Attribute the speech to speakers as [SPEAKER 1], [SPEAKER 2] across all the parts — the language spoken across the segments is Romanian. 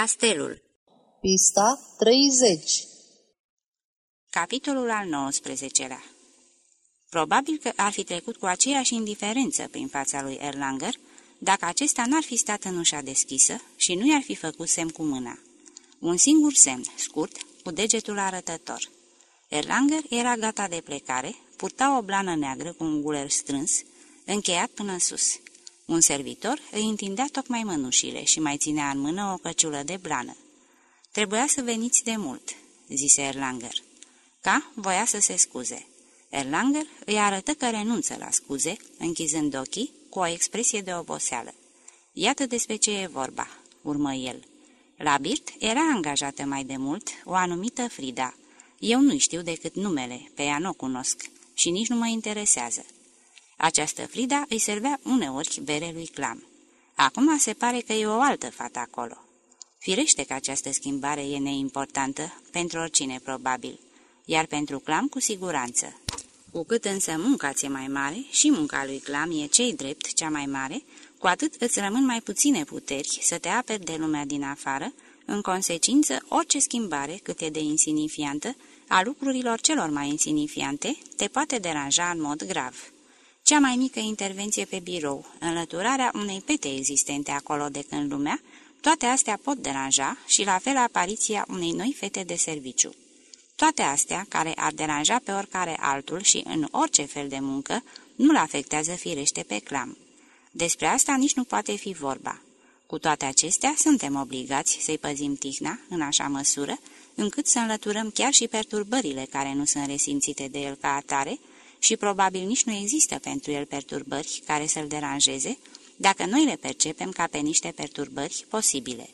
[SPEAKER 1] Castelul
[SPEAKER 2] Pista 30
[SPEAKER 1] Capitolul al XIX-lea Probabil că ar fi trecut cu aceeași indiferență prin fața lui Erlanger, dacă acesta n-ar fi stat în ușa deschisă și nu i-ar fi făcut semn cu mâna. Un singur semn, scurt, cu degetul arătător. Erlanger era gata de plecare, purta o blană neagră cu un guler strâns, încheiat până sus. Un servitor îi întindea tocmai mănușile și mai ținea în mână o căciulă de blană. Trebuia să veniți de mult," zise Erlanger. Ca voia să se scuze. Erlanger îi arătă că renunță la scuze, închizând ochii cu o expresie de oboseală. Iată despre ce e vorba," urmă el. La Birt era angajată mai de mult o anumită Frida. Eu nu știu decât numele, pe ea nu o cunosc și nici nu mă interesează. Această Frida îi servea uneori bere lui Clam. Acum se pare că e o altă fată acolo. Firește că această schimbare e neimportantă, pentru oricine probabil, iar pentru Clam cu siguranță. Cu cât însă munca ți-e mai mare și munca lui Clam e cei drept cea mai mare, cu atât îți rămân mai puține puteri să te aperi de lumea din afară, în consecință, orice schimbare, cât e de insignifiantă, a lucrurilor celor mai insignifiante, te poate deranja în mod grav. Cea mai mică intervenție pe birou, înlăturarea unei pete existente acolo de când lumea, toate astea pot deranja și la fel apariția unei noi fete de serviciu. Toate astea, care ar deranja pe oricare altul și în orice fel de muncă, nu-l afectează firește pe clam. Despre asta nici nu poate fi vorba. Cu toate acestea, suntem obligați să-i păzim tihna în așa măsură, încât să înlăturăm chiar și perturbările care nu sunt resimțite de el ca atare și probabil nici nu există pentru el perturbări care să-l deranjeze, dacă noi le percepem ca pe niște perturbări posibile.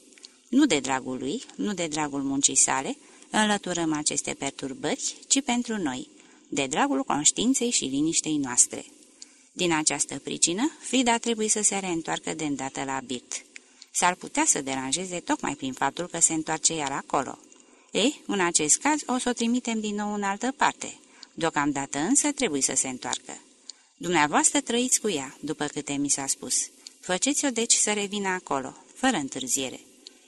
[SPEAKER 1] Nu de dragul lui, nu de dragul muncii sale, înlăturăm aceste perturbări, ci pentru noi, de dragul conștiinței și liniștei noastre. Din această pricină, Frida trebuie să se reîntoarcă de îndată la Birt. S-ar putea să deranjeze tocmai prin faptul că se întoarce iar acolo. Ei, în acest caz, o să o trimitem din nou în altă parte. Deocamdată însă trebuie să se întoarcă. Dumneavoastră trăiți cu ea, după câte mi s-a spus. Făceți-o deci să revină acolo, fără întârziere.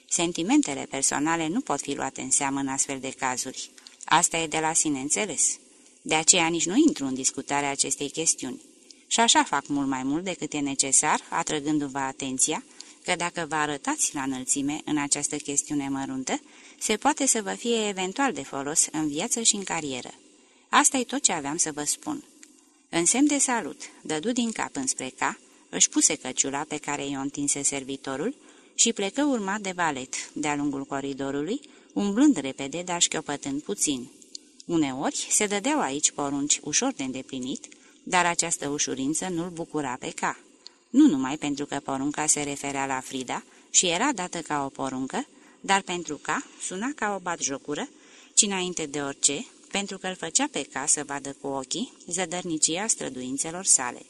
[SPEAKER 1] Sentimentele personale nu pot fi luate în seamă în astfel de cazuri. Asta e de la sine înțeles. De aceea nici nu intru în discutarea acestei chestiuni. Și așa fac mult mai mult decât e necesar, atrăgându-vă atenția, că dacă vă arătați la înălțime în această chestiune măruntă, se poate să vă fie eventual de folos în viață și în carieră. Asta e tot ce aveam să vă spun. În semn de salut, dădu din cap înspre ca, își puse căciula pe care i-o întinse servitorul și plecă urmat de valet de-a lungul coridorului, umblând repede, dar șchiopătând puțin. Uneori se dădeau aici porunci ușor de îndeplinit, dar această ușurință nu-l bucura pe ca. Nu numai pentru că porunca se referea la Frida și era dată ca o poruncă, dar pentru ca suna ca o batjocură, ci înainte de orice, pentru că îl făcea pe ca să vadă cu ochii zădărnicia străduințelor sale.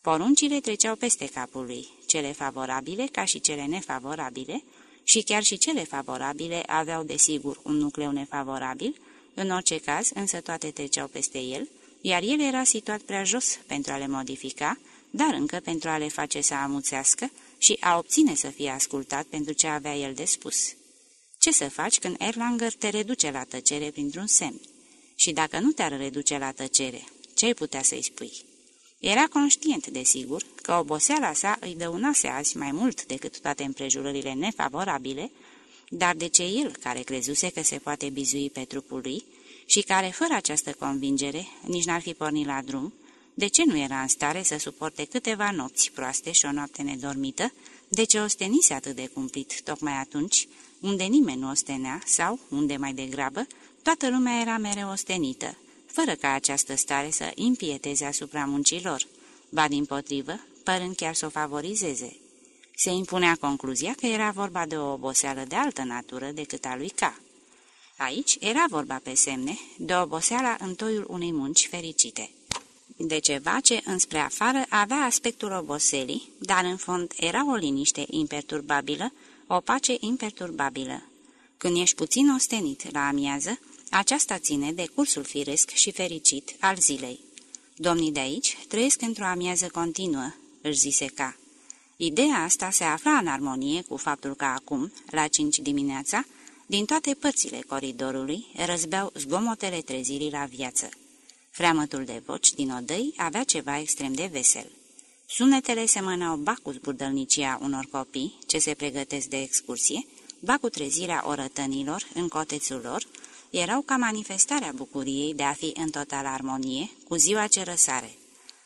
[SPEAKER 1] Poruncile treceau peste capul lui, cele favorabile ca și cele nefavorabile, și chiar și cele favorabile aveau desigur un nucleu nefavorabil, în orice caz însă toate treceau peste el, iar el era situat prea jos pentru a le modifica, dar încă pentru a le face să amuțească și a obține să fie ascultat pentru ce avea el de spus. Ce să faci când Erlanger te reduce la tăcere printr-un semn? Și dacă nu te-ar reduce la tăcere, ce-ai putea să-i spui? Era conștient, desigur, că oboseala sa îi dăunase azi mai mult decât toate împrejurările nefavorabile, dar de ce el, care crezuse că se poate bizui pe trupul lui și care, fără această convingere, nici n-ar fi pornit la drum, de ce nu era în stare să suporte câteva nopți proaste și o noapte nedormită, de ce ostenise atât de cumplit tocmai atunci, unde nimeni nu ostenea sau, unde mai degrabă, toată lumea era mereu ostenită, fără ca această stare să impieteze asupra muncilor, ba din potrivă, părând chiar să o favorizeze. Se impunea concluzia că era vorba de o oboseală de altă natură decât a lui K. Aici era vorba pe semne de oboseala în toiul unei munci fericite. De ceva ce, înspre afară, avea aspectul oboselii, dar în fond era o liniște imperturbabilă, o pace imperturbabilă. Când ești puțin ostenit la amiază, aceasta ține de cursul firesc și fericit al zilei. Domnii de aici trăiesc într-o amiază continuă, își zise ca. Ideea asta se afla în armonie cu faptul că acum, la cinci dimineața, din toate părțile coridorului răzbeau zgomotele trezirii la viață. Freamătul de voci din odăi avea ceva extrem de vesel. Sunetele semănau ba cu zburdălnicia unor copii ce se pregătesc de excursie, ba cu trezirea orătănilor în cotețul lor, erau ca manifestarea bucuriei de a fi în total armonie cu ziua ce răsare.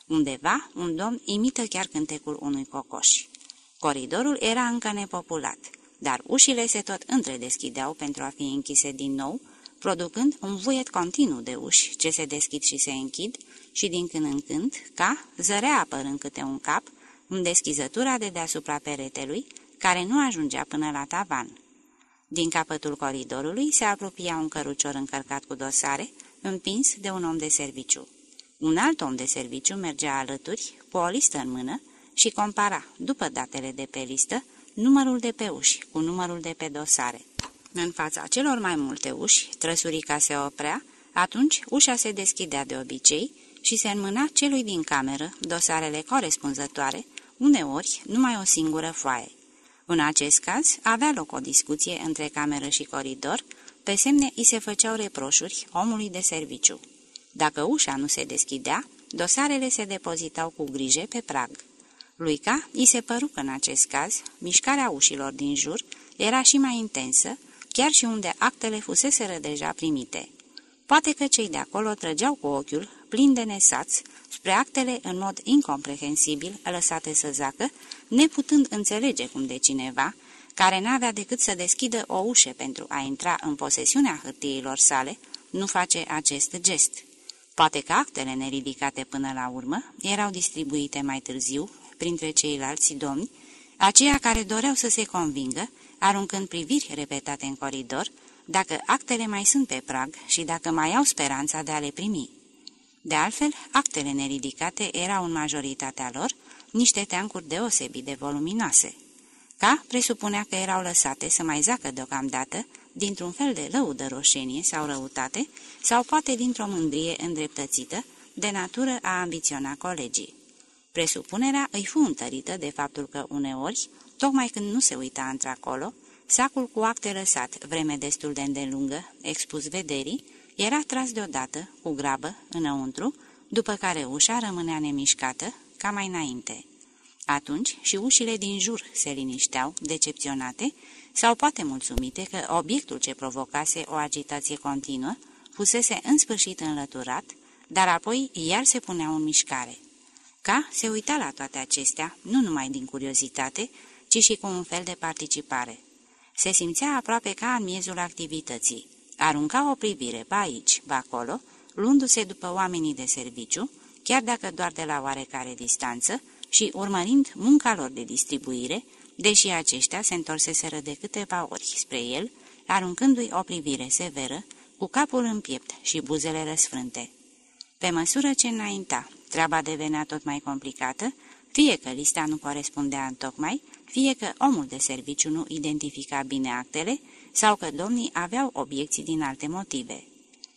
[SPEAKER 1] Undeva, un domn imită chiar cântecul unui cocoș. Coridorul era încă nepopulat, dar ușile se tot întredeschideau pentru a fi închise din nou, producând un vuiet continuu de uși ce se deschid și se închid și din când în când, ca, zărea apărând câte un cap, în deschizătura de deasupra peretelui, care nu ajungea până la tavan. Din capătul coridorului se apropia un cărucior încărcat cu dosare, împins de un om de serviciu. Un alt om de serviciu mergea alături, cu o listă în mână, și compara, după datele de pe listă, numărul de pe uși cu numărul de pe dosare. În fața celor mai multe uși, trăsurica se oprea, atunci ușa se deschidea de obicei și se înmâna celui din cameră dosarele corespunzătoare, uneori numai o singură foaie. În acest caz avea loc o discuție între cameră și coridor, pe semne îi se făceau reproșuri omului de serviciu. Dacă ușa nu se deschidea, dosarele se depozitau cu grijă pe prag. Luica îi se păru că în acest caz mișcarea ușilor din jur era și mai intensă, chiar și unde actele fuseseră deja primite. Poate că cei de acolo trăgeau cu ochiul, plin de nesați, spre actele în mod incomprehensibil lăsate să zacă, neputând înțelege cum de cineva, care n-avea decât să deschidă o ușă pentru a intra în posesiunea hârtiilor sale, nu face acest gest. Poate că actele neridicate până la urmă erau distribuite mai târziu printre ceilalți domni, aceia care doreau să se convingă, aruncând priviri repetate în coridor, dacă actele mai sunt pe prag și dacă mai au speranța de a le primi. De altfel, actele neridicate erau în majoritatea lor niște teancuri deosebit de voluminoase. Ca presupunea că erau lăsate să mai zacă deocamdată, dintr-un fel de lăudă roșenie sau răutate, sau poate dintr-o mândrie îndreptățită, de natură a ambiționa colegii. Presupunerea îi fu întărită de faptul că uneori, tocmai când nu se uita într-acolo, sacul cu acte lăsat vreme destul de îndelungă, expus vederii, era tras deodată, cu grabă, înăuntru, după care ușa rămânea nemișcată, ca mai înainte. Atunci și ușile din jur se linișteau, decepționate, sau poate mulțumite că obiectul ce provocase o agitație continuă fusese în sfârșit înlăturat, dar apoi iar se puneau în mișcare. Ca se uita la toate acestea, nu numai din curiozitate, ci și cu un fel de participare. Se simțea aproape ca în miezul activității. Arunca o privire pe aici, pe acolo, luându-se după oamenii de serviciu, chiar dacă doar de la oarecare distanță, și urmărind munca lor de distribuire, deși aceștia se întorseseră de câteva ori spre el, aruncându-i o privire severă, cu capul în piept și buzele răsfrânte. Pe măsură ce înainta, treaba devenea tot mai complicată, fie că lista nu corespundea în tocmai, fie că omul de serviciu nu identifica bine actele, sau că domnii aveau obiecții din alte motive.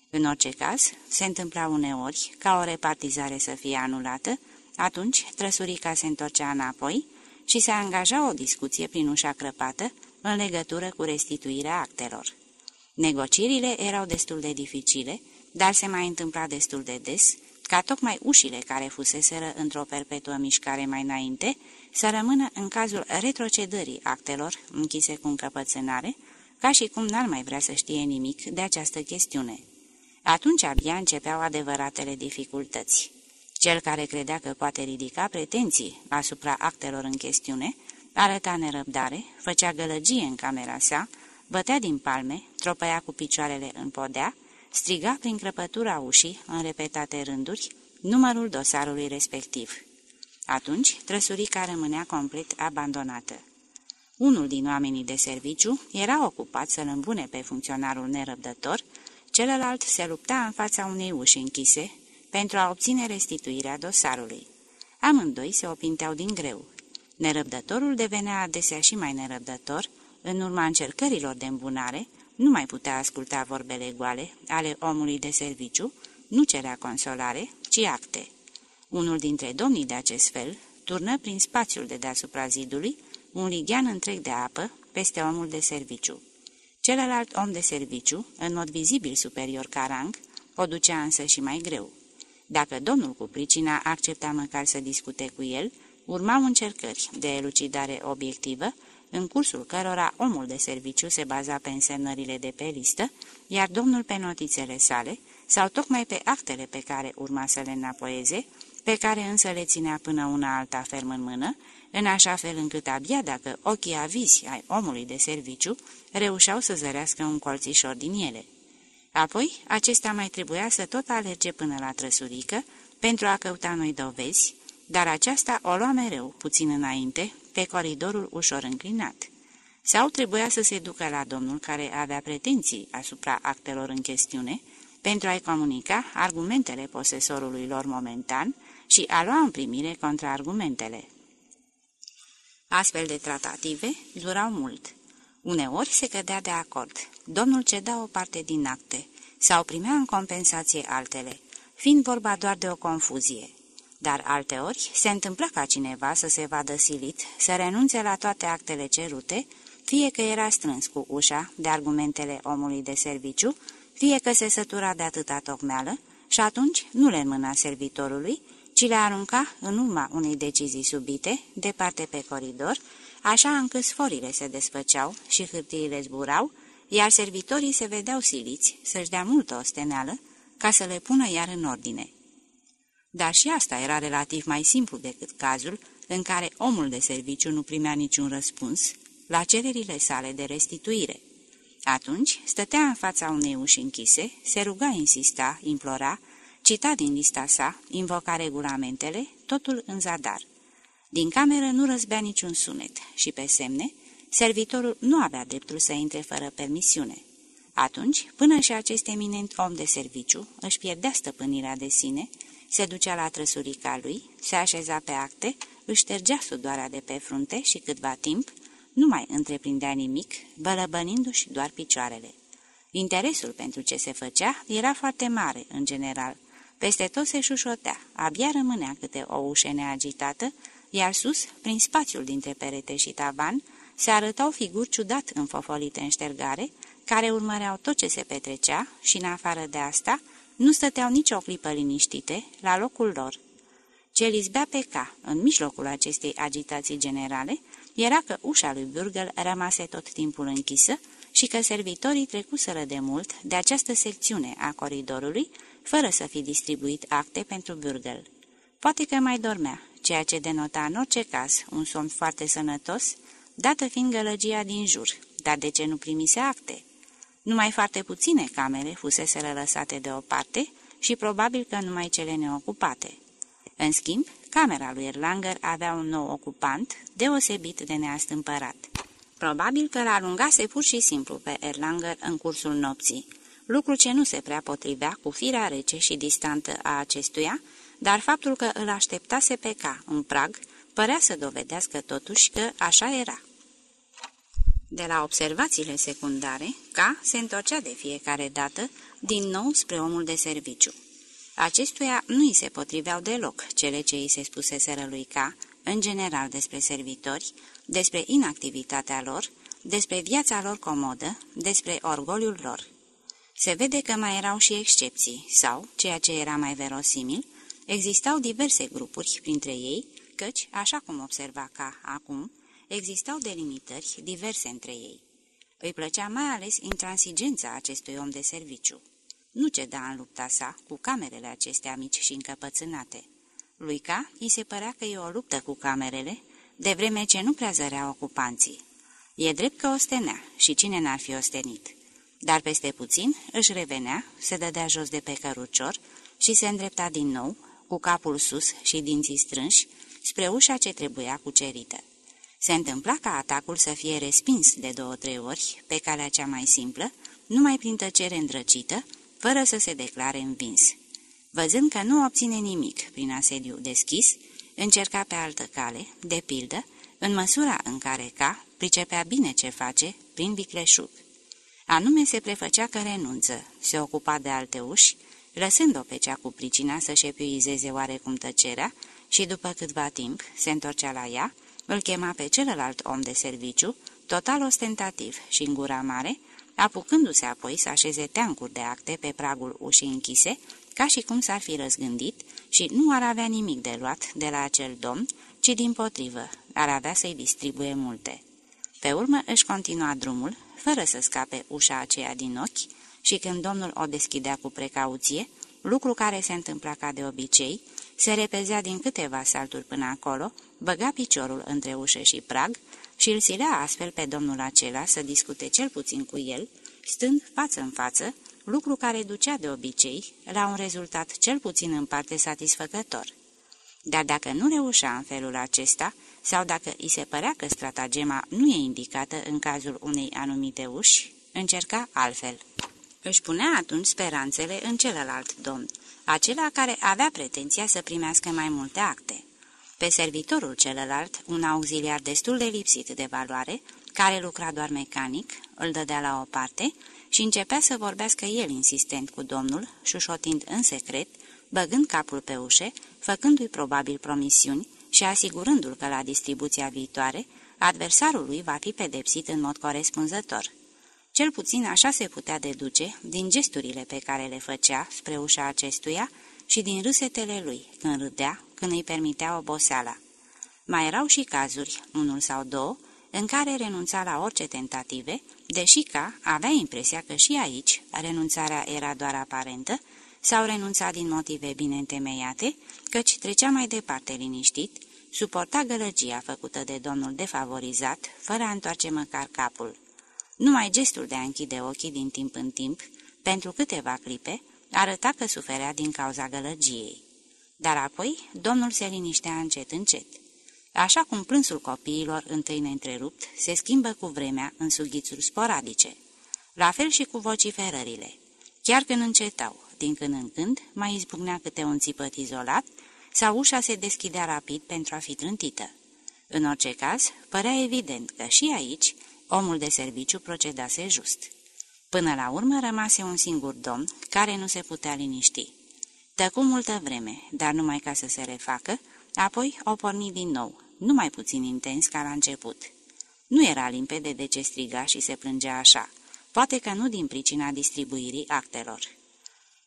[SPEAKER 1] În orice caz, se întâmpla uneori ca o repartizare să fie anulată, atunci trăsurica se întorcea înapoi și se angaja o discuție prin ușa crăpată în legătură cu restituirea actelor. Negocierile erau destul de dificile, dar se mai întâmpla destul de des, ca tocmai ușile care fuseseră într-o perpetuă mișcare mai înainte să rămână în cazul retrocedării actelor închise cu încăpățânare, ca și cum n-ar mai vrea să știe nimic de această chestiune. Atunci abia începeau adevăratele dificultăți. Cel care credea că poate ridica pretenții asupra actelor în chestiune, arăta nerăbdare, făcea gălăgie în camera sa, bătea din palme, tropăia cu picioarele în podea, striga prin crăpătura ușii, în repetate rânduri, numărul dosarului respectiv. Atunci, trăsurica rămânea complet abandonată. Unul din oamenii de serviciu era ocupat să-l îmbune pe funcționarul nerăbdător, celălalt se lupta în fața unei uși închise pentru a obține restituirea dosarului. Amândoi se opinteau din greu. Nerăbdătorul devenea adesea și mai nerăbdător, în urma încercărilor de îmbunare, nu mai putea asculta vorbele goale ale omului de serviciu, nu cerea consolare, ci acte. Unul dintre domnii de acest fel, turnă prin spațiul de deasupra zidului un lighean întreg de apă peste omul de serviciu. Celălalt om de serviciu, în mod vizibil superior ca rang, o ducea însă și mai greu. Dacă domnul cu pricina accepta măcar să discute cu el, urmau încercări de elucidare obiectivă, în cursul cărora omul de serviciu se baza pe însemnările de pe listă, iar domnul pe notițele sale, sau tocmai pe actele pe care urma să le înapoieze, pe care însă le ținea până una alta ferm în mână, în așa fel încât abia dacă ochii avizi ai omului de serviciu reușeau să zărească un colțișor din ele. Apoi, acesta mai trebuia să tot alerge până la trăsurică pentru a căuta noi dovezi, dar aceasta o lua mereu, puțin înainte, pe coridorul ușor înclinat. Sau trebuia să se ducă la domnul care avea pretenții asupra actelor în chestiune, pentru a-i comunica argumentele posesorului lor momentan și a lua în primire contraargumentele. Astfel de tratative durau mult. Uneori se cădea de acord. Domnul ceda o parte din acte sau primea în compensație altele, fiind vorba doar de o confuzie. Dar alteori se întâmpla ca cineva să se vadă silit, să renunțe la toate actele cerute, fie că era strâns cu ușa de argumentele omului de serviciu, fie că se sătura de atâta tocmeală, și atunci nu le înmâna servitorului, ci le arunca în urma unei decizii subite, departe pe coridor, așa încât sforile se desfăceau și hârtiile zburau, iar servitorii se vedeau siliți să-și dea multă osteneală ca să le pună iar în ordine. Dar și asta era relativ mai simplu decât cazul în care omul de serviciu nu primea niciun răspuns la cererile sale de restituire. Atunci stătea în fața unei uși închise, se ruga, insista, implora, cita din lista sa, invoca regulamentele, totul în zadar. Din cameră nu răzbea niciun sunet și pe semne, servitorul nu avea dreptul să intre fără permisiune. Atunci, până și acest eminent om de serviciu își pierdea stăpânirea de sine, se ducea la trăsurica lui, se așeza pe acte, își ștergea sudoarea de pe frunte și câtva timp nu mai întreprindea nimic, bălăbănindu-și doar picioarele. Interesul pentru ce se făcea era foarte mare, în general. Peste tot se șușotea, abia rămânea câte o ușă neagitată, iar sus, prin spațiul dintre perete și tavan, se arătau figuri ciudat înfofolite în ștergare, care urmăreau tot ce se petrecea și, în afară de asta, nu stăteau nici o clipă liniștite la locul lor. Ce lizbea pe ca, în mijlocul acestei agitații generale, era că ușa lui Burgel rămase tot timpul închisă și că servitorii trecuseră de mult de această secțiune a coridorului, fără să fi distribuit acte pentru Burgel. Poate că mai dormea, ceea ce denota în orice caz un somn foarte sănătos, dată fiind gălăgia din jur, dar de ce nu primise acte? Numai foarte puține camere fusese lăsate deoparte și probabil că numai cele neocupate. În schimb, camera lui Erlanger avea un nou ocupant, deosebit de neastâmpărat. Probabil că l-alungase pur și simplu pe Erlanger în cursul nopții, lucru ce nu se prea potrivea cu firea rece și distantă a acestuia, dar faptul că îl așteptase pe ca în prag părea să dovedească totuși că așa era. De la observațiile secundare, ca se întorcea de fiecare dată din nou spre omul de serviciu. Acestuia nu îi se potriveau deloc cele ce îi se spuseseră lui Ca, în general despre servitori, despre inactivitatea lor, despre viața lor comodă, despre orgoliul lor. Se vede că mai erau și excepții, sau, ceea ce era mai verosimil, existau diverse grupuri printre ei, căci, așa cum observa Ca acum, existau delimitări diverse între ei. Îi plăcea mai ales intransigența acestui om de serviciu. Nu ceda în lupta sa cu camerele acestea mici și încăpățânate. Lui Ca îi se părea că e o luptă cu camerele, de vreme ce nu prea zărea ocupanții. E drept că ostenea și cine n-ar fi ostenit. Dar peste puțin își revenea, se dădea jos de pe cărucior și se îndrepta din nou, cu capul sus și dinții strânși, spre ușa ce trebuia cucerită. Se întâmpla ca atacul să fie respins de două-trei ori, pe calea cea mai simplă, numai prin tăcere îndrăcită, fără să se declare învins. Văzând că nu obține nimic prin asediu deschis, încerca pe altă cale, de pildă, în măsura în care ca pricepea bine ce face prin vicleșug. Anume se prefăcea că renunță, se ocupa de alte uși, lăsând-o pe cea cu pricina să-și epuizeze oarecum tăcerea și după câtva timp se întorcea la ea, îl chema pe celălalt om de serviciu, total ostentativ și în gura mare, apucându-se apoi să așeze teancuri de acte pe pragul ușii închise, ca și cum s-ar fi răzgândit și nu ar avea nimic de luat de la acel domn, ci din potrivă, ar avea să-i distribuie multe. Pe urmă își continua drumul, fără să scape ușa aceea din ochi, și când domnul o deschidea cu precauție, lucru care se întâmpla ca de obicei, se repezea din câteva salturi până acolo, băga piciorul între ușă și prag și îl silea astfel pe domnul acela să discute cel puțin cu el, stând față în față, lucru care ducea de obicei la un rezultat cel puțin în parte satisfăcător. Dar dacă nu reușea în felul acesta, sau dacă îi se părea că stratagema nu e indicată în cazul unei anumite uși, încerca altfel. Își punea atunci speranțele în celălalt domn, acela care avea pretenția să primească mai multe acte. Pe servitorul celălalt, un auxiliar destul de lipsit de valoare, care lucra doar mecanic, îl dădea la o parte și începea să vorbească el insistent cu domnul, șușotind în secret, băgând capul pe ușe, făcându-i probabil promisiuni și asigurându-l că la distribuția viitoare, adversarul lui va fi pedepsit în mod corespunzător. Cel puțin așa se putea deduce din gesturile pe care le făcea spre ușa acestuia și din râsetele lui, când râdea, când îi permitea oboseala. Mai erau și cazuri, unul sau două, în care renunța la orice tentative, deși ca avea impresia că și aici renunțarea era doar aparentă, sau renunța din motive bine întemeiate, căci trecea mai departe liniștit, suporta gălăgia făcută de domnul defavorizat, fără a întoarce măcar capul. Numai gestul de a închide ochii din timp în timp, pentru câteva clipe, arăta că suferea din cauza gălăgiei. Dar apoi domnul se liniștea încet încet. Așa cum plânsul copiilor întâi neîntrerupt se schimbă cu vremea în sughițuri sporadice. La fel și cu vociferările. Chiar când încetau, din când în când, mai izbucnea câte un țipăt izolat sau ușa se deschidea rapid pentru a fi trântită. În orice caz, părea evident că și aici omul de serviciu procedase just. Până la urmă rămase un singur domn care nu se putea liniști. Tăcu multă vreme, dar numai ca să se refacă, apoi o porni din nou, numai puțin intens ca la început. Nu era limpede de ce striga și se plângea așa, poate că nu din pricina distribuirii actelor.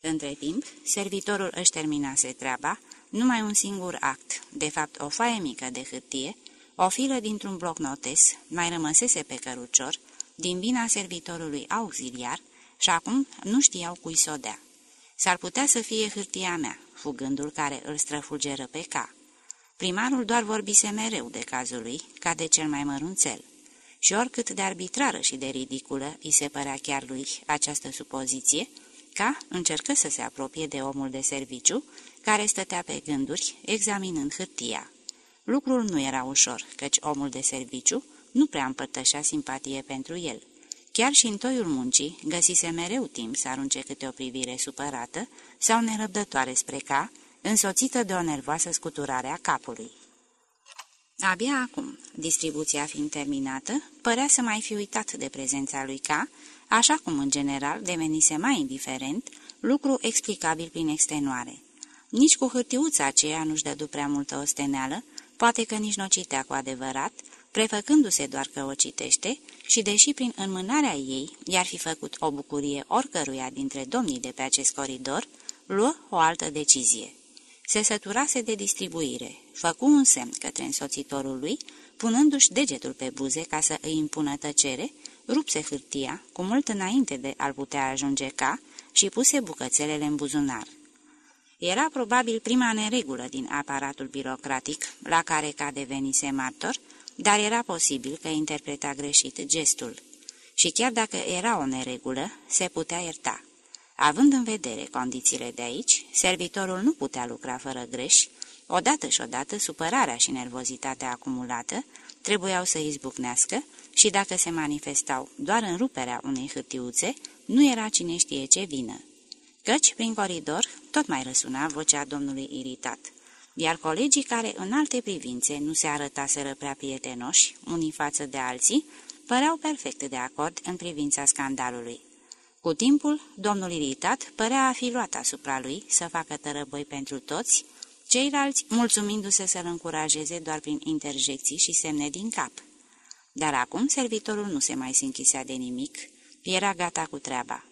[SPEAKER 1] Între timp, servitorul își terminase treaba, numai un singur act, de fapt o foaie mică de hârtie, o filă dintr-un bloc notes, mai rămăsese pe cărucior, din vina servitorului auxiliar, și acum nu știau cui să o dea. S-ar putea să fie hârtia mea, fugândul care îl străfulgeră pe ca. Primarul doar vorbise mereu de cazul lui, ca de cel mai mărunțel. Și oricât de arbitrară și de ridiculă îi se părea chiar lui această supoziție, ca încercă să se apropie de omul de serviciu, care stătea pe gânduri, examinând hârtia. Lucrul nu era ușor, căci omul de serviciu nu prea împărtășea simpatie pentru el. Chiar și în toiul muncii găsise mereu timp să arunce câte o privire supărată sau nerăbdătoare spre ca, însoțită de o nervoasă scuturare a capului. Abia acum, distribuția fiind terminată, părea să mai fi uitat de prezența lui Ca, așa cum în general devenise mai indiferent, lucru explicabil prin extenuare. Nici cu hârtiuța aceea nu-și dădu prea multă osteneală, poate că nici nu o citea cu adevărat, prefăcându-se doar că o citește și, deși prin înmânarea ei i-ar fi făcut o bucurie oricăruia dintre domnii de pe acest coridor, luă o altă decizie. Se săturase de distribuire, făcu un semn către însoțitorul lui, punându-și degetul pe buze ca să îi impună tăcere, rupse hârtia, cu mult înainte de a-l putea ajunge ca, și puse bucățelele în buzunar. Era probabil prima neregulă din aparatul birocratic la care ca devenise martor, dar era posibil că interpreta greșit gestul. Și chiar dacă era o neregulă, se putea ierta. Având în vedere condițiile de aici, servitorul nu putea lucra fără greș, odată și odată supărarea și nervozitatea acumulată trebuiau să izbucnească și dacă se manifestau doar în ruperea unei hârtiuțe, nu era cine știe ce vină. Căci, prin coridor, tot mai răsuna vocea domnului iritat, iar colegii care în alte privințe nu se arătaseră prea prietenoși, unii față de alții, păreau perfect de acord în privința scandalului. Cu timpul, domnul iritat părea a fi luat asupra lui să facă tărăboi pentru toți, ceilalți mulțumindu-se să-l încurajeze doar prin interjecții și semne din cap. Dar acum servitorul nu se mai închisea de nimic, era gata cu treaba.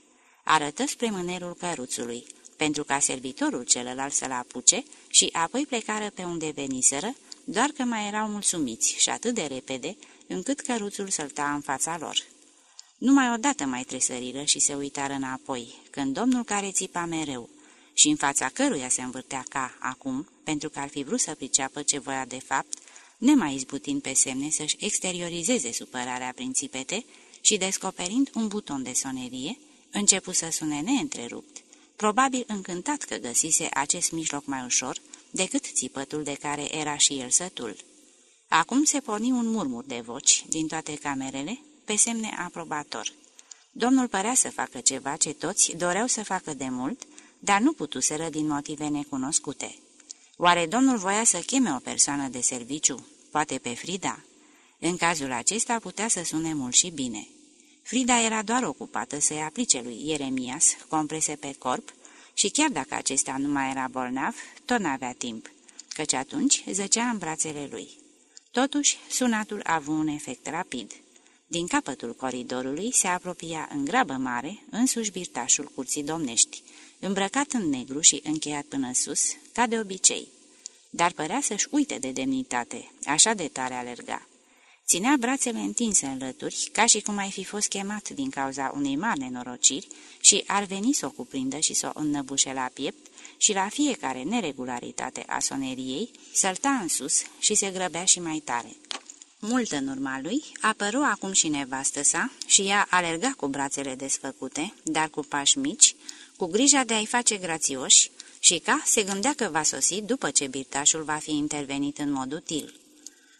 [SPEAKER 1] Arătă spre mânerul căruțului, pentru ca servitorul celălalt să-l apuce și apoi plecară pe unde veniseră, doar că mai erau mulțumiți și atât de repede, încât căruțul sălta în fața lor. Numai odată mai tresăriră și se uitară înapoi, când domnul care țipa mereu, și în fața căruia se învârtea ca acum, pentru că ar fi vrut să priceapă ce voia de fapt, nemai izbutind pe semne să-și exteriorizeze supărarea prin țipete și descoperind un buton de sonerie, începu să sune neîntrerupt, probabil încântat că găsise acest mijloc mai ușor decât țipătul de care era și el sătul. Acum se porni un murmur de voci din toate camerele, pe semne aprobator. Domnul părea să facă ceva ce toți doreau să facă de mult, dar nu putuseră din motive necunoscute. Oare domnul voia să cheme o persoană de serviciu, poate pe Frida? În cazul acesta putea să sune mult și bine. Frida era doar ocupată să-i aplice lui Ieremias comprese pe corp și chiar dacă acesta nu mai era bolnav, tot n-avea timp, căci atunci zăcea în brațele lui. Totuși, sunatul a avut un efect rapid. Din capătul coridorului se apropia în grabă mare însuși birtașul curții domnești, îmbrăcat în negru și încheiat până sus, ca de obicei. Dar părea să-și uite de demnitate, așa de tare alerga. Ținea brațele întinse în lături, ca și cum ai fi fost chemat din cauza unei mari nenorociri și ar veni să o cuprindă și să o înnăbușe la piept și la fiecare neregularitate a soneriei, sălta în sus și se grăbea și mai tare. Mult în urma lui, apăru acum și nevastă sa și ea alerga cu brațele desfăcute, dar cu pași mici, cu grija de a-i face grațioși, și ca se gândea că va sosi după ce birtașul va fi intervenit în mod util.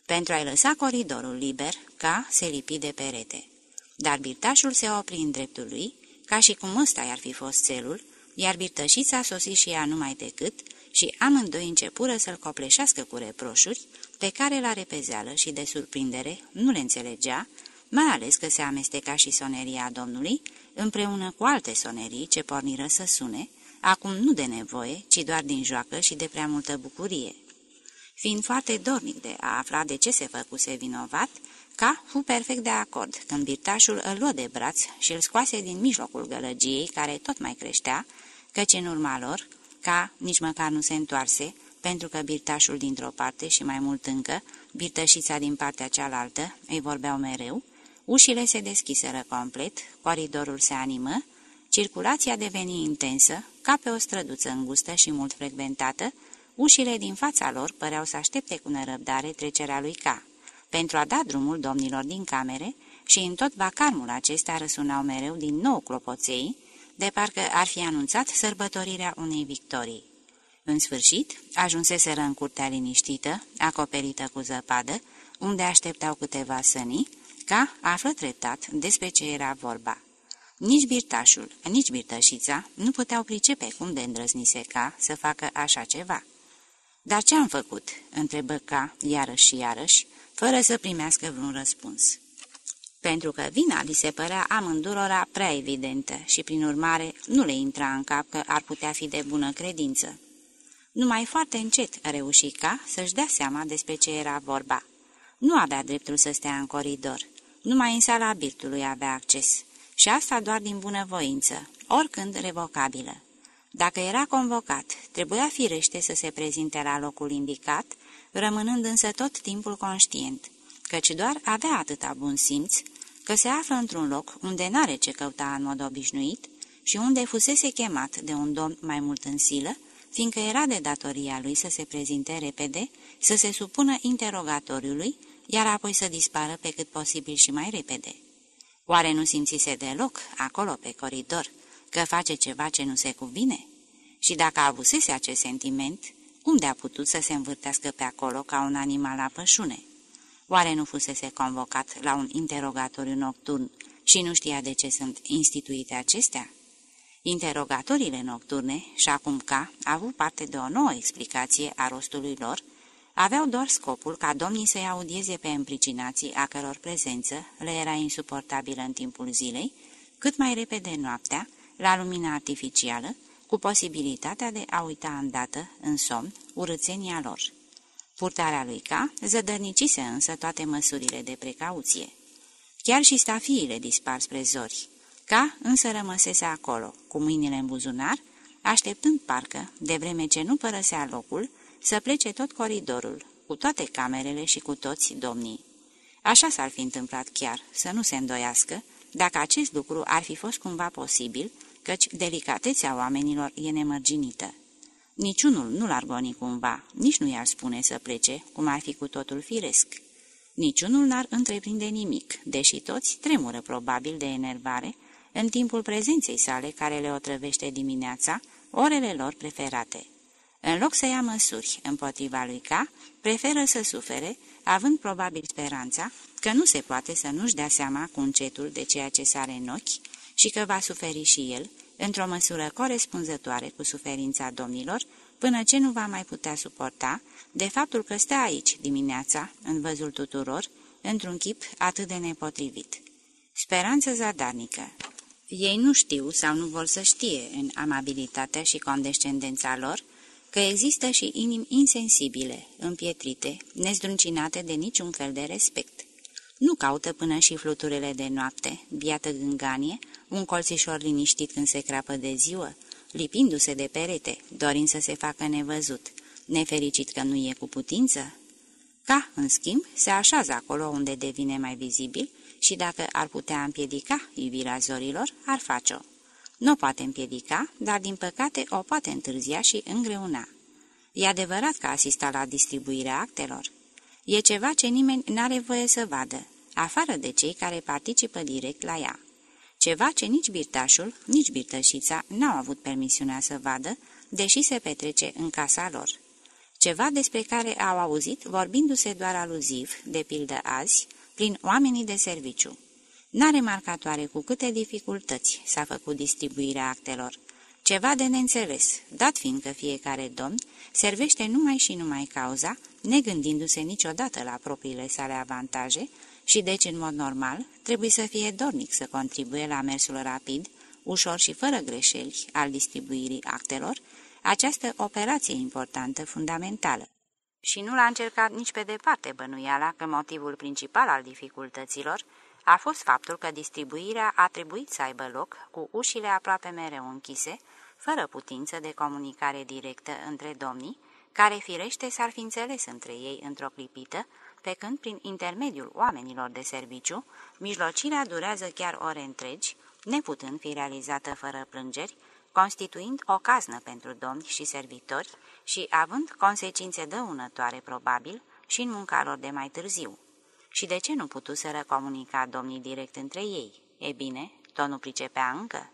[SPEAKER 1] Pentru a-i lăsa coridorul liber, ca se lipi de perete. Dar birtașul se opri în dreptul lui, ca și cum ăsta i-ar fi fost celul, iar birtășița sosi și ea numai decât, și amândoi începură să-l copleșească cu reproșuri, pe care la repezeală și de surprindere nu le înțelegea, mai ales că se amesteca și soneria domnului, împreună cu alte sonerii ce porniră să sune, acum nu de nevoie, ci doar din joacă și de prea multă bucurie. Fiind foarte dornic de a afla de ce se făcuse vinovat, ca fu perfect de acord când birtașul îl luă de braț și îl scoase din mijlocul gălăgiei, care tot mai creștea, căci în urma lor, ca nici măcar nu se întoarse, pentru că birtașul dintr-o parte și mai mult încă, birtășița din partea cealaltă, îi vorbeau mereu, ușile se deschiseră complet, coridorul se animă, circulația deveni intensă, ca pe o străduță îngustă și mult frecventată, ușile din fața lor păreau să aștepte cu nerăbdare trecerea lui K, pentru a da drumul domnilor din camere și în tot vacarmul acesta răsunau mereu din nou clopoței, de parcă ar fi anunțat sărbătorirea unei victorii. În sfârșit, ajunseseră în curtea liniștită, acoperită cu zăpadă, unde așteptau câteva sănii, ca află treptat despre ce era vorba. Nici birtașul, nici birtășița nu puteau pricepe cum de îndrăznise ca să facă așa ceva. Dar ce am făcut?" întrebă ca iarăși și iarăși, fără să primească vreun răspuns. Pentru că vina li se părea amândurora prea evidentă și, prin urmare, nu le intra în cap că ar putea fi de bună credință. Numai foarte încet reuși ca să-și dea seama despre ce era vorba. Nu avea dreptul să stea în coridor. Numai în sala birtului avea acces. Și asta doar din bunăvoință, oricând revocabilă. Dacă era convocat, trebuia firește să se prezinte la locul indicat, rămânând însă tot timpul conștient, căci doar avea atâta bun simț că se află într-un loc unde n-are ce căuta în mod obișnuit și unde fusese chemat de un domn mai mult în silă, fiindcă era de datoria lui să se prezinte repede, să se supună interogatoriului, iar apoi să dispară pe cât posibil și mai repede. Oare nu simțise deloc, acolo pe coridor, că face ceva ce nu se cuvine? Și dacă avusese acest sentiment, unde a putut să se învârtească pe acolo ca un animal la pășune? Oare nu fusese convocat la un interogatoriu nocturn și nu știa de ce sunt instituite acestea? Interogatorile nocturne, și acum ca, a avut parte de o nouă explicație a rostului lor, aveau doar scopul ca domnii să-i audieze pe împricinații a căror prezență le era insuportabilă în timpul zilei, cât mai repede noaptea, la lumina artificială, cu posibilitatea de a uita îndată, în somn, urățenia lor. Purtarea lui K zădărnicise însă toate măsurile de precauție. Chiar și stafiile dispar spre zori. K însă rămăsese acolo, cu mâinile în buzunar, așteptând parcă, de vreme ce nu părăsea locul, să plece tot coridorul, cu toate camerele și cu toți domnii. Așa s-ar fi întâmplat chiar, să nu se îndoiască, dacă acest lucru ar fi fost cumva posibil, căci delicatețea oamenilor e nemărginită. Niciunul nu l-ar goni cumva, nici nu i-ar spune să plece, cum ar fi cu totul firesc. Niciunul n-ar întreprinde nimic, deși toți tremură probabil de enervare în timpul prezenței sale care le otrăvește dimineața, orele lor preferate. În loc să ia măsuri împotriva lui K, preferă să sufere, având probabil speranța că nu se poate să nu-și dea seama cu încetul de ceea ce sare în ochi și că va suferi și el, într-o măsură corespunzătoare cu suferința domnilor, până ce nu va mai putea suporta de faptul că stă aici dimineața, în văzul tuturor, într-un chip atât de nepotrivit. Speranță zadarnică. Ei nu știu sau nu vor să știe în amabilitatea și condescendența lor că există și inimi insensibile, împietrite, nezdruncinate de niciun fel de respect. Nu caută până și fluturile de noapte, biată gânganie, un colțișor liniștit când se crapă de ziua, lipindu-se de perete, dorind să se facă nevăzut, nefericit că nu e cu putință? Ca, în schimb, se așează acolo unde devine mai vizibil și dacă ar putea împiedica iubirea zorilor, ar face-o. Nu poate împiedica, dar din păcate o poate întârzia și îngreuna. E adevărat că asista la distribuirea actelor. E ceva ce nimeni n-are voie să vadă, afară de cei care participă direct la ea. Ceva ce nici birtașul, nici birtășița n-au avut permisiunea să vadă, deși se petrece în casa lor. Ceva despre care au auzit vorbindu-se doar aluziv, de pildă azi, prin oamenii de serviciu. N-a remarcat oare cu câte dificultăți s-a făcut distribuirea actelor. Ceva de neînțeles, dat fiindcă fiecare domn servește numai și numai cauza, negândindu-se niciodată la propriile sale avantaje și deci, în mod normal, trebuie să fie dornic să contribuie la mersul rapid, ușor și fără greșeli al distribuirii actelor, această operație importantă, fundamentală. Și nu l-a încercat nici pe departe bănuiala că motivul principal al dificultăților a fost faptul că distribuirea a trebuit să aibă loc cu ușile aproape mereu închise, fără putință de comunicare directă între domnii, care firește s-ar fi înțeles între ei într-o clipită, pe când, prin intermediul oamenilor de serviciu, mijlocirea durează chiar ore întregi, neputând fi realizată fără plângeri, constituind o caznă pentru domni și servitori și având consecințe dăunătoare probabil și în munca lor de mai târziu. Și de ce nu putuseră comunica domnii direct între ei? E bine, tot nu pricepea încă.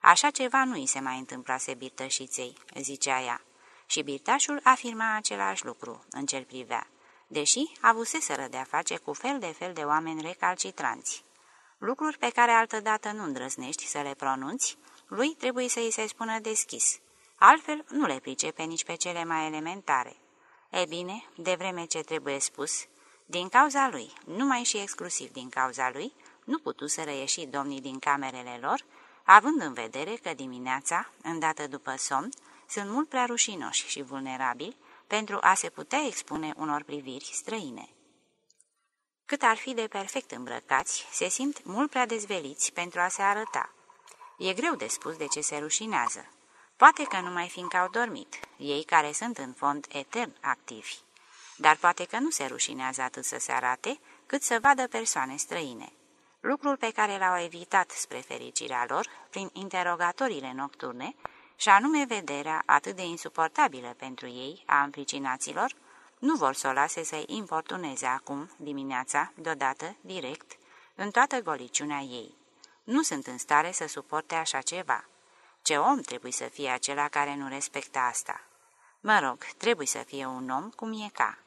[SPEAKER 1] Așa ceva nu îi se mai întâmplase birtășiței, zicea ea, și birtașul afirma același lucru, în ce privea, deși avuseseră de-a face cu fel de fel de oameni recalcitranți. Lucruri pe care altădată nu îndrăznești să le pronunți, lui trebuie să îi se spună deschis, altfel nu le pricepe nici pe cele mai elementare. E bine, de vreme ce trebuie spus, din cauza lui, numai și exclusiv din cauza lui, nu putu să reieși domnii din camerele lor, având în vedere că dimineața, îndată după somn, sunt mult prea rușinoși și vulnerabili pentru a se putea expune unor priviri străine. Cât ar fi de perfect îmbrăcați, se simt mult prea dezveliți pentru a se arăta. E greu de spus de ce se rușinează. Poate că numai fiindcă au dormit, ei care sunt în fond etern activi. Dar poate că nu se rușinează atât să se arate, cât să vadă persoane străine. Lucrul pe care l-au evitat spre fericirea lor, prin interogatorile nocturne, și anume vederea atât de insuportabilă pentru ei a împricinaților, nu vor să o lase să-i importuneze acum, dimineața, deodată, direct, în toată goliciunea ei. Nu sunt în stare să suporte așa ceva. Ce om trebuie să fie acela care nu respectă asta? Mă rog, trebuie să fie un om cum e ca.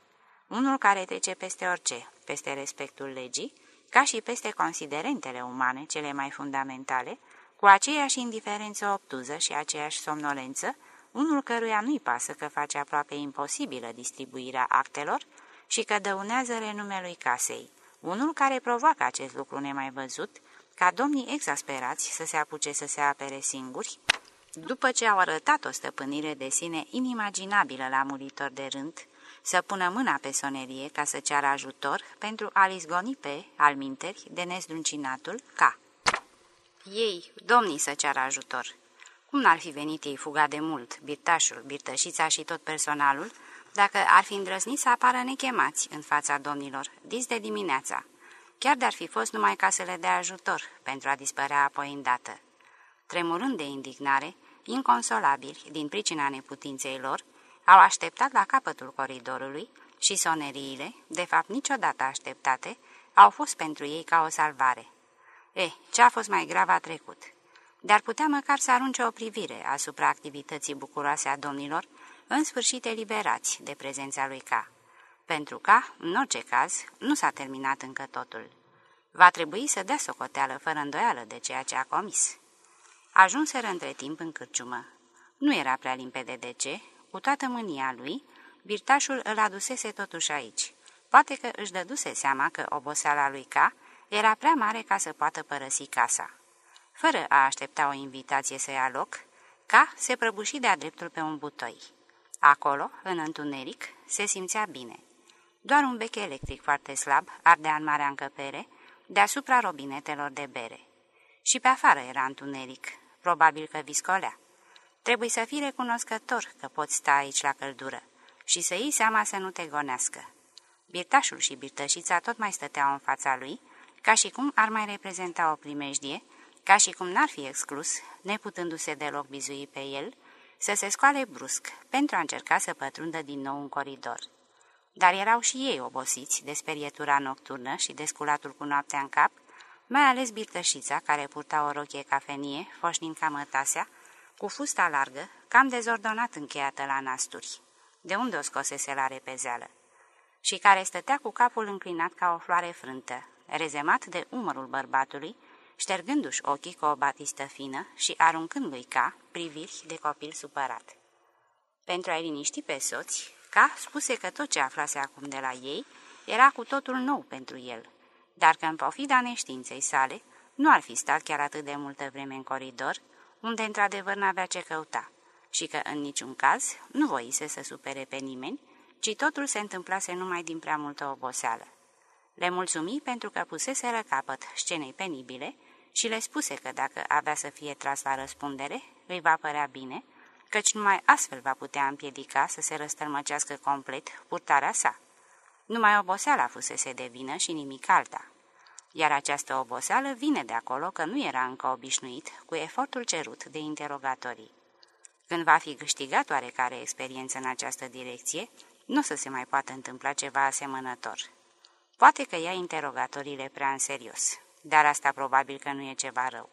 [SPEAKER 1] Unul care trece peste orice, peste respectul legii, ca și peste considerentele umane cele mai fundamentale, cu aceeași indiferență obtuză și aceeași somnolență, unul căruia nu-i pasă că face aproape imposibilă distribuirea actelor și că dăunează renumelui casei, unul care provoacă acest lucru nemai văzut, ca domnii exasperați să se apuce să se apere singuri, După ce au arătat o stăpânire de sine inimaginabilă la muritor de rând, să pună mâna pe sonerie ca să ceară ajutor pentru a-l izgoni pe, al minteri, de nezdruncinatul, ca. Ei, domnii să ceară ajutor. Cum n-ar fi venit ei fuga de mult, birtașul, birtășița și tot personalul, dacă ar fi îndrăznit să apară nechemați în fața domnilor, dis de dimineața, chiar de-ar fi fost numai ca să le dea ajutor, pentru a dispărea apoi îndată. Tremurând de indignare, inconsolabili din pricina neputinței lor, au așteptat la capătul coridorului și soneriile, de fapt niciodată așteptate, au fost pentru ei ca o salvare. E, ce a fost mai grav a trecut. Dar putea măcar să arunce o privire asupra activității bucuroase a domnilor, în sfârșit eliberați de prezența lui K. Pentru că, în orice caz, nu s-a terminat încă totul. Va trebui să dea socoteală fără îndoială de ceea ce a comis. Ajunseră între timp în cârciumă. Nu era prea limpede de ce, cu toată mânia lui, birtașul îl adusese totuși aici. Poate că își dăduse seama că oboseala lui K era prea mare ca să poată părăsi casa. Fără a aștepta o invitație să ia loc, K se prăbuși de-a dreptul pe un butoi. Acolo, în întuneric, se simțea bine. Doar un bec electric foarte slab ardea în marea încăpere, deasupra robinetelor de bere. Și pe afară era întuneric, probabil că viscolea. Trebuie să fii recunoscător că poți sta aici la căldură și să iei seama să nu te gonească. Birtașul și birtășița tot mai stăteau în fața lui, ca și cum ar mai reprezenta o primejdie, ca și cum n-ar fi exclus, neputându-se deloc bizui pe el, să se scoale brusc pentru a încerca să pătrundă din nou un coridor. Dar erau și ei obosiți de sperietura nocturnă și de sculatul cu noaptea în cap, mai ales birtășița, care purta o rochie cafenie, foșnind ca mătasea, cu fusta largă, cam dezordonat încheiată la nasturi, de unde o scosese la repezeală, și care stătea cu capul înclinat ca o floare frântă, rezemat de umărul bărbatului, ștergându-și ochii cu o batistă fină și aruncând lui ca priviri de copil supărat. Pentru a-i liniști pe soți, ca spuse că tot ce aflase acum de la ei era cu totul nou pentru el, dar că în pofida neștiinței sale nu ar fi stat chiar atât de multă vreme în coridor, unde într-adevăr n-avea ce căuta, și că în niciun caz nu voise să supere pe nimeni, ci totul se întâmplase numai din prea multă oboseală. Le mulțumi pentru că puseseră capăt scenei penibile și le spuse că dacă avea să fie tras la răspundere, îi va părea bine, căci numai astfel va putea împiedica să se răstălmăcească complet purtarea sa. Numai oboseala fusese de vină și nimic alta. Iar această oboseală vine de acolo că nu era încă obișnuit cu efortul cerut de interogatorii. Când va fi câștigat oarecare experiență în această direcție, nu o să se mai poată întâmpla ceva asemănător. Poate că ia interogatoriile prea în serios, dar asta probabil că nu e ceva rău.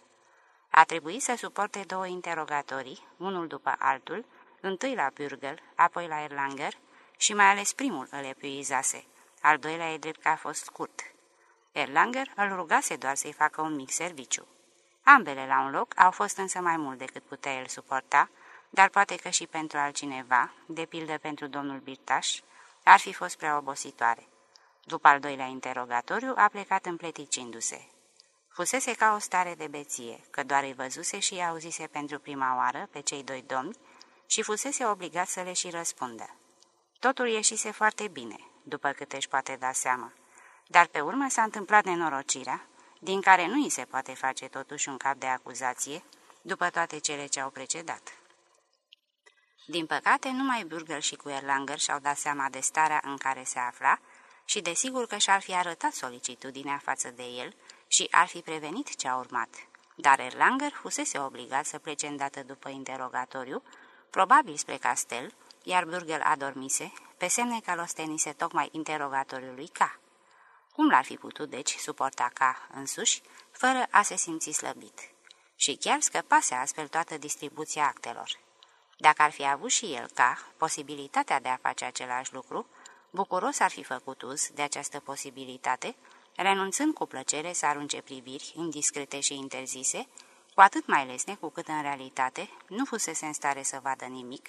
[SPEAKER 1] A trebuit să suporte două interogatorii, unul după altul, întâi la Pürgel, apoi la Erlanger, și mai ales primul îl epuizase, al doilea e drept că a fost scurt. Erlanger îl rugase doar să-i facă un mic serviciu. Ambele la un loc au fost însă mai mult decât putea el suporta, dar poate că și pentru altcineva, de pildă pentru domnul Birtaș, ar fi fost prea obositoare. După al doilea interogatoriu, a plecat împleticindu-se. Fusese ca o stare de beție, că doar îi văzuse și îi auzise pentru prima oară pe cei doi domni și fusese obligat să le și răspundă. Totul ieșise foarte bine, după cât își poate da seama, dar pe urmă s-a întâmplat nenorocirea, din care nu îi se poate face totuși un cap de acuzație, după toate cele ce au precedat. Din păcate, numai Burger și cu Erlanger și-au dat seama de starea în care se afla și desigur că și-ar fi arătat solicitudinea față de el și ar fi prevenit ce a urmat. Dar Erlanger fusese obligat să plece îndată după interogatoriu, probabil spre castel, iar Burger adormise, pe semne că l-ostenise tocmai interogatoriului ca. Cum l-ar fi putut, deci, suporta ca însuși, fără a se simți slăbit? Și chiar scăpase astfel toată distribuția actelor. Dacă ar fi avut și el ca posibilitatea de a face același lucru, bucuros ar fi făcut uz de această posibilitate, renunțând cu plăcere să arunce priviri indiscrete și interzise, cu atât mai lesne cu cât în realitate nu fusese în stare să vadă nimic,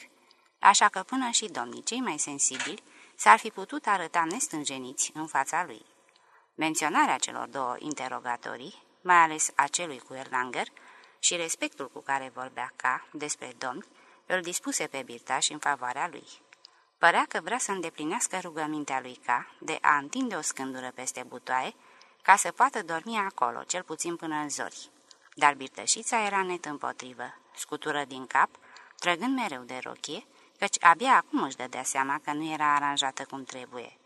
[SPEAKER 1] așa că până și domnii cei mai sensibili s-ar fi putut arăta nestânjeniți în fața lui. Menționarea celor două interogatorii, mai ales a celui cu Erlanger, și respectul cu care vorbea ca despre domni îl dispuse pe Birtaș în favoarea lui. Părea că vrea să îndeplinească rugămintea lui Ca de a întinde o scândură peste butoaie ca să poată dormi acolo, cel puțin până în zori. Dar birtășița era net împotrivă, scutură din cap, trăgând mereu de rochie, căci abia acum își dădea seama că nu era aranjată cum trebuie.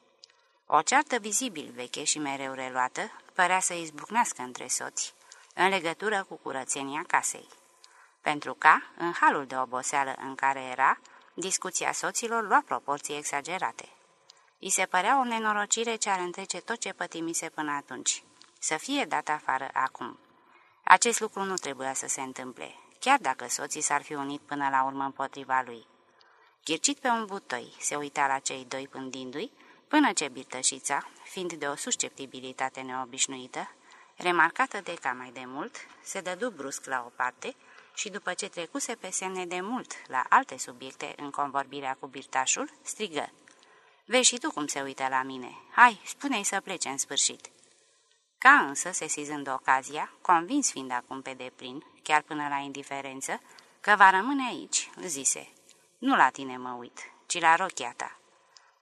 [SPEAKER 1] O ceartă vizibil veche și mereu reluată părea să izbucnească între soți, în legătură cu curățenia casei. Pentru ca, în halul de oboseală în care era, discuția soților lua proporții exagerate. I se părea o nenorocire ce ar întrece tot ce pătimise până atunci. Să fie dat afară acum. Acest lucru nu trebuia să se întâmple, chiar dacă soții s-ar fi unit până la urmă împotriva lui. Chircit pe un butoi, se uita la cei doi pândindu-i, până ce birtășița, fiind de o susceptibilitate neobișnuită, remarcată de ca mai de mult, se dădu brusc la o parte și după ce trecuse pe semne de mult la alte subiecte în convorbirea cu birtașul, strigă. Vezi și tu cum se uită la mine. Hai, spune-i să plece în sfârșit." Ca însă, sesizând ocazia, convins fiind acum pe deplin, chiar până la indiferență, că va rămâne aici, zise. Nu la tine mă uit, ci la rochia ta."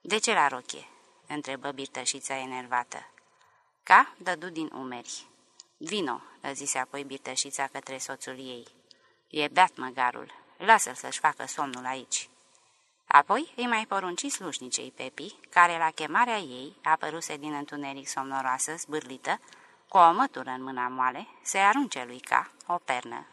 [SPEAKER 1] De ce la rochie?" Întrebă birtășița enervată. Ca dădu din umeri. Vino, zise apoi birtășița către soțul ei. E beat măgarul, lasă-l să-și facă somnul aici." Apoi îi mai porunci slușnicei Pepi, care la chemarea ei apăruse din întuneric somnoroasă, zbârlită, cu o mătură în mâna moale, se arunce lui ca o pernă